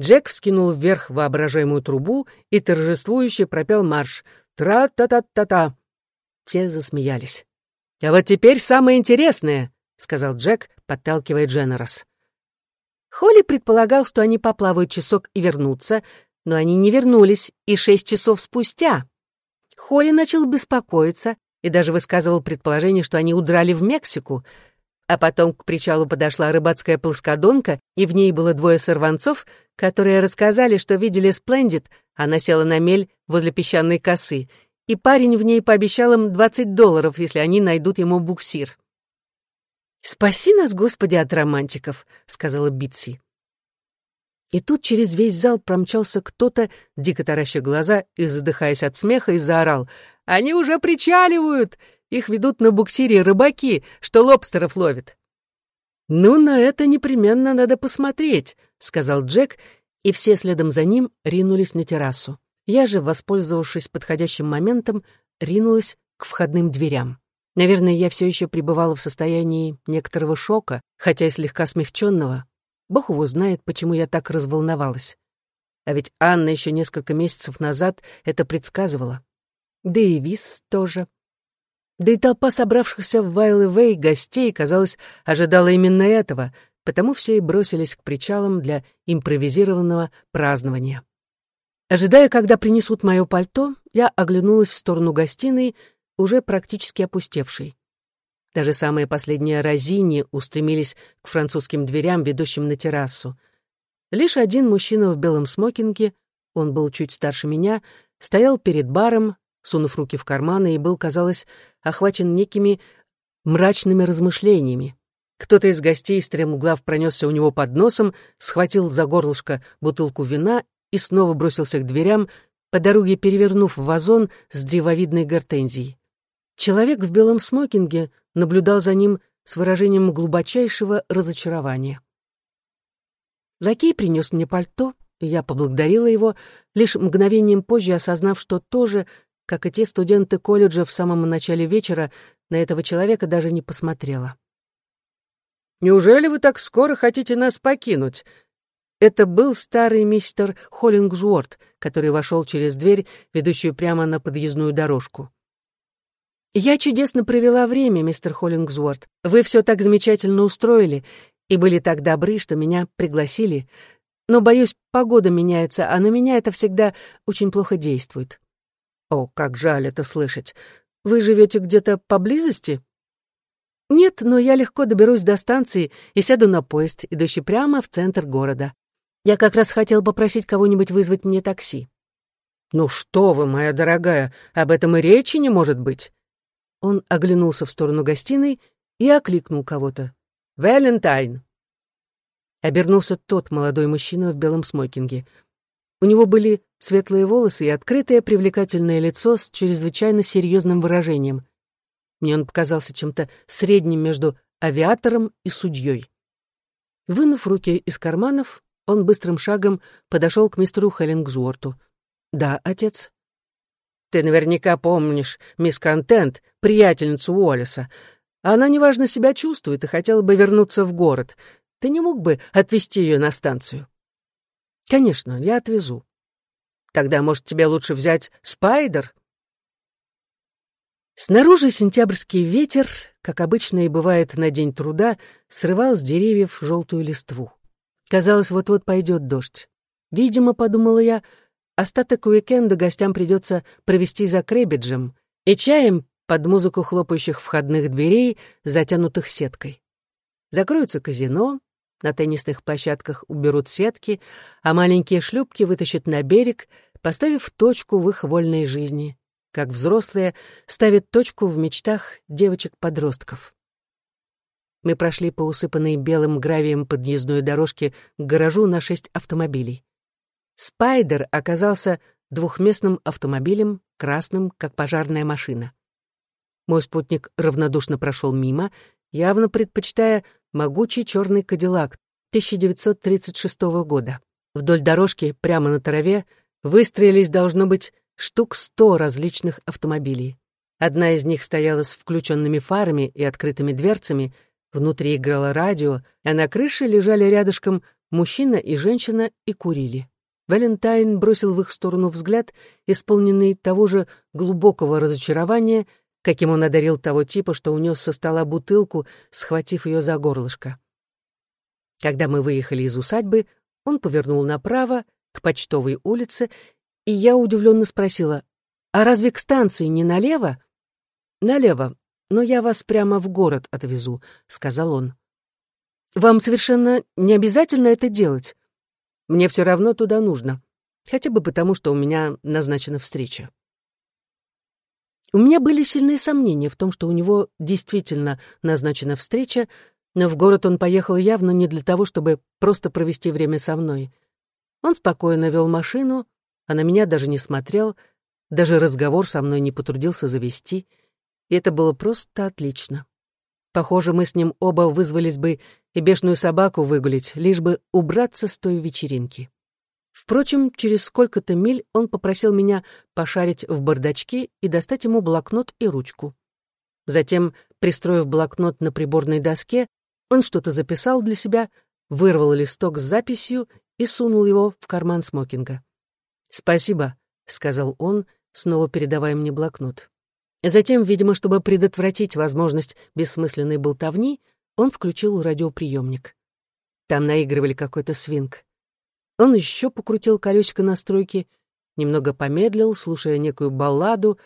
Джек вскинул вверх воображаемую трубу и торжествующе пропел марш «Тра-та-та-та-та». Все засмеялись. «А вот теперь самое интересное», — сказал Джек, подталкивая Дженерос. Холли предполагал, что они поплавают часок и вернутся, но они не вернулись и шесть часов спустя. Холли начал беспокоиться и даже высказывал предположение, что они удрали в Мексику, а потом к причалу подошла рыбацкая плоскодонка, и в ней было двое сорванцов, которые рассказали, что видели Сплендит, она села на мель возле песчаной косы, и парень в ней пообещал им 20 долларов, если они найдут ему буксир. «Спаси нас, Господи, от романтиков», — сказала Битси. И тут через весь зал промчался кто-то, дико тараща глаза и задыхаясь от смеха, и заорал. «Они уже причаливают! Их ведут на буксире рыбаки, что лобстеров ловят». «Ну, на это непременно надо посмотреть», — сказал Джек, и все следом за ним ринулись на террасу. Я же, воспользовавшись подходящим моментом, ринулась к входным дверям. Наверное, я все еще пребывала в состоянии некоторого шока, хотя и слегка смягченного. Бог его знает, почему я так разволновалась. А ведь Анна еще несколько месяцев назад это предсказывала. Да и Вис тоже. Да и толпа собравшихся в Вайлэвэй гостей, казалось, ожидала именно этого, потому все и бросились к причалам для импровизированного празднования. Ожидая, когда принесут мое пальто, я оглянулась в сторону гостиной, уже практически опустевший. Даже самые последние разини устремились к французским дверям, ведущим на террасу. Лишь один мужчина в белом смокинге, он был чуть старше меня, стоял перед баром, сунув руки в карманы, и был, казалось, охвачен некими мрачными размышлениями. Кто-то из гостей, стремглав, пронесся у него под носом, схватил за горлышко бутылку вина и снова бросился к дверям, по дороге перевернув вазон с древовидной гортензией. Человек в белом смокинге наблюдал за ним с выражением глубочайшего разочарования. Лакей принес мне пальто, и я поблагодарила его, лишь мгновением позже осознав, что тоже, как и те студенты колледжа в самом начале вечера, на этого человека даже не посмотрела. «Неужели вы так скоро хотите нас покинуть?» Это был старый мистер Холлингсуорт, который вошел через дверь, ведущую прямо на подъездную дорожку. «Я чудесно провела время, мистер Холлингсворт. Вы все так замечательно устроили и были так добры, что меня пригласили. Но, боюсь, погода меняется, а на меня это всегда очень плохо действует». «О, как жаль это слышать. Вы живете где-то поблизости?» «Нет, но я легко доберусь до станции и сяду на поезд, идущий прямо в центр города. Я как раз хотел попросить кого-нибудь вызвать мне такси». «Ну что вы, моя дорогая, об этом и речи не может быть. Он оглянулся в сторону гостиной и окликнул кого-то. «Валентайн!» Обернулся тот молодой мужчина в белом смокинге. У него были светлые волосы и открытое привлекательное лицо с чрезвычайно серьезным выражением. Мне он показался чем-то средним между авиатором и судьей. Вынув руки из карманов, он быстрым шагом подошел к мистеру Хеллингзуорту. «Да, отец?» Ты наверняка помнишь мисс Контент, приятельницу Уоллеса. Она неважно себя чувствует и хотела бы вернуться в город. Ты не мог бы отвезти ее на станцию? Конечно, я отвезу. Тогда, может, тебе лучше взять спайдер? Снаружи сентябрьский ветер, как обычно и бывает на день труда, срывал с деревьев желтую листву. Казалось, вот-вот пойдет дождь. Видимо, подумала я, Остаток уикенда гостям придется провести за Кребиджем, и чаем под музыку хлопающих входных дверей, затянутых сеткой. Закроются казино, на теннисных площадках уберут сетки, а маленькие шлюпки вытащат на берег, поставив точку в их вольной жизни, как взрослые ставят точку в мечтах девочек-подростков. Мы прошли по усыпанной белым гравием подъездной дорожке к гаражу на шесть автомобилей. «Спайдер» оказался двухместным автомобилем, красным, как пожарная машина. Мой спутник равнодушно прошел мимо, явно предпочитая могучий черный кадиллак 1936 года. Вдоль дорожки, прямо на траве, выстроились, должно быть, штук сто различных автомобилей. Одна из них стояла с включенными фарами и открытыми дверцами, внутри играло радио, а на крыше лежали рядышком мужчина и женщина и курили. Валентайн бросил в их сторону взгляд, исполненный того же глубокого разочарования, каким он одарил того типа, что унес со стола бутылку, схватив ее за горлышко. Когда мы выехали из усадьбы, он повернул направо, к почтовой улице, и я удивленно спросила, «А разве к станции не налево?» «Налево, но я вас прямо в город отвезу», — сказал он. «Вам совершенно не обязательно это делать. Мне все равно туда нужно, хотя бы потому, что у меня назначена встреча. У меня были сильные сомнения в том, что у него действительно назначена встреча, но в город он поехал явно не для того, чтобы просто провести время со мной. Он спокойно вел машину, а на меня даже не смотрел, даже разговор со мной не потрудился завести, и это было просто отлично. Похоже, мы с ним оба вызвались бы и бешеную собаку выгулить, лишь бы убраться с той вечеринки. Впрочем, через сколько-то миль он попросил меня пошарить в бардачке и достать ему блокнот и ручку. Затем, пристроив блокнот на приборной доске, он что-то записал для себя, вырвал листок с записью и сунул его в карман смокинга. «Спасибо», — сказал он, снова передавая мне блокнот. Затем, видимо, чтобы предотвратить возможность бессмысленной болтовни, он включил радиоприемник. Там наигрывали какой-то свинг. Он еще покрутил колесико настройки, немного помедлил, слушая некую балладу,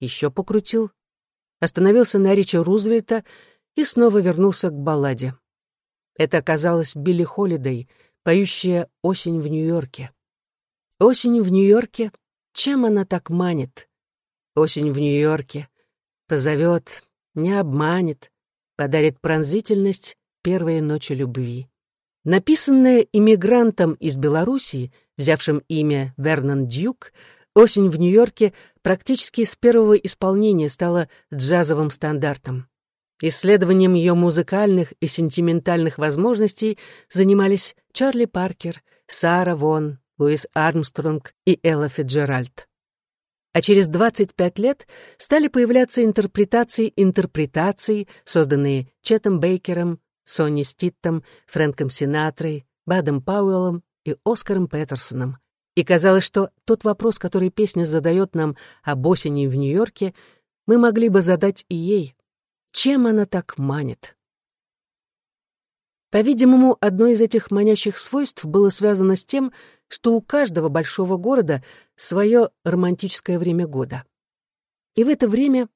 еще покрутил, остановился на речи Рузвельта и снова вернулся к балладе. Это оказалась Билли Холидей, поющая «Осень в Нью-Йорке». Осень в Нью-Йорке, чем она так манит? Осень в Нью-Йорке позовет, не обманет, подарит пронзительность первой ночи любви. Написанная иммигрантом из Белоруссии, взявшим имя Вернон Дьюк, «Осень в Нью-Йорке» практически с первого исполнения стала джазовым стандартом. Исследованием ее музыкальных и сентиментальных возможностей занимались Чарли Паркер, Сара Вон, Луис Армстронг и Элла Фиджеральд а через 25 лет стали появляться интерпретации интерпретаций, созданные Четом Бейкером, Сонни Ститтом, Фрэнком Синатрой, Бадом Пауэллом и Оскаром Петерсоном. И казалось, что тот вопрос, который песня задает нам об осени в Нью-Йорке, мы могли бы задать и ей. Чем она так манит? По-видимому, одно из этих манящих свойств было связано с тем, что у каждого большого города свое романтическое время года. И в это время,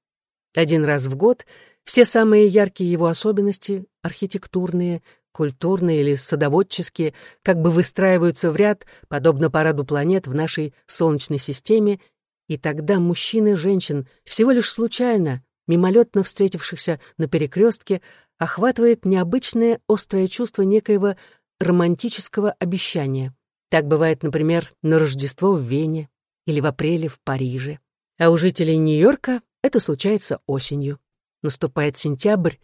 один раз в год, все самые яркие его особенности, архитектурные, культурные или садоводческие, как бы выстраиваются в ряд, подобно параду планет в нашей Солнечной системе, и тогда мужчин и женщин, всего лишь случайно, мимолетно встретившихся на перекрестке, охватывает необычное острое чувство некоего романтического обещания. Так бывает, например, на Рождество в Вене или в апреле в Париже. А у жителей Нью-Йорка это случается осенью. Наступает сентябрь,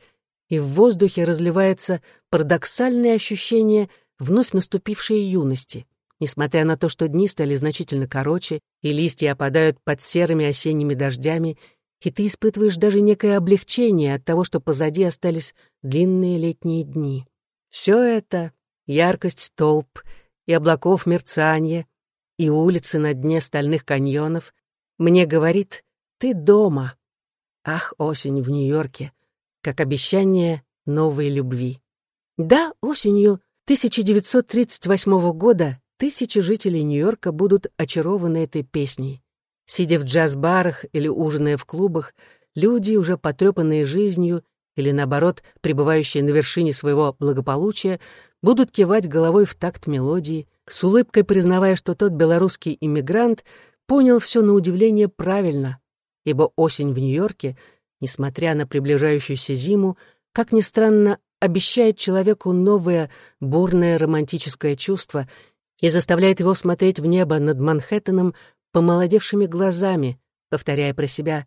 и в воздухе разливается парадоксальное ощущение вновь наступившей юности. Несмотря на то, что дни стали значительно короче, и листья опадают под серыми осенними дождями, и ты испытываешь даже некое облегчение от того, что позади остались длинные летние дни. Все это — яркость толп — и облаков мерцанье, и улицы на дне стальных каньонов, мне говорит «ты дома». Ах, осень в Нью-Йорке, как обещание новой любви. Да, осенью 1938 года тысячи жителей Нью-Йорка будут очарованы этой песней. Сидя в джаз-барах или ужиная в клубах, люди, уже потрепанные жизнью или, наоборот, пребывающие на вершине своего благополучия, будут кивать головой в такт мелодии, с улыбкой признавая, что тот белорусский иммигрант понял все на удивление правильно, ибо осень в Нью-Йорке, несмотря на приближающуюся зиму, как ни странно, обещает человеку новое бурное романтическое чувство и заставляет его смотреть в небо над Манхэттеном помолодевшими глазами, повторяя про себя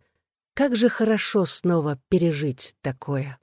«Как же хорошо снова пережить такое!»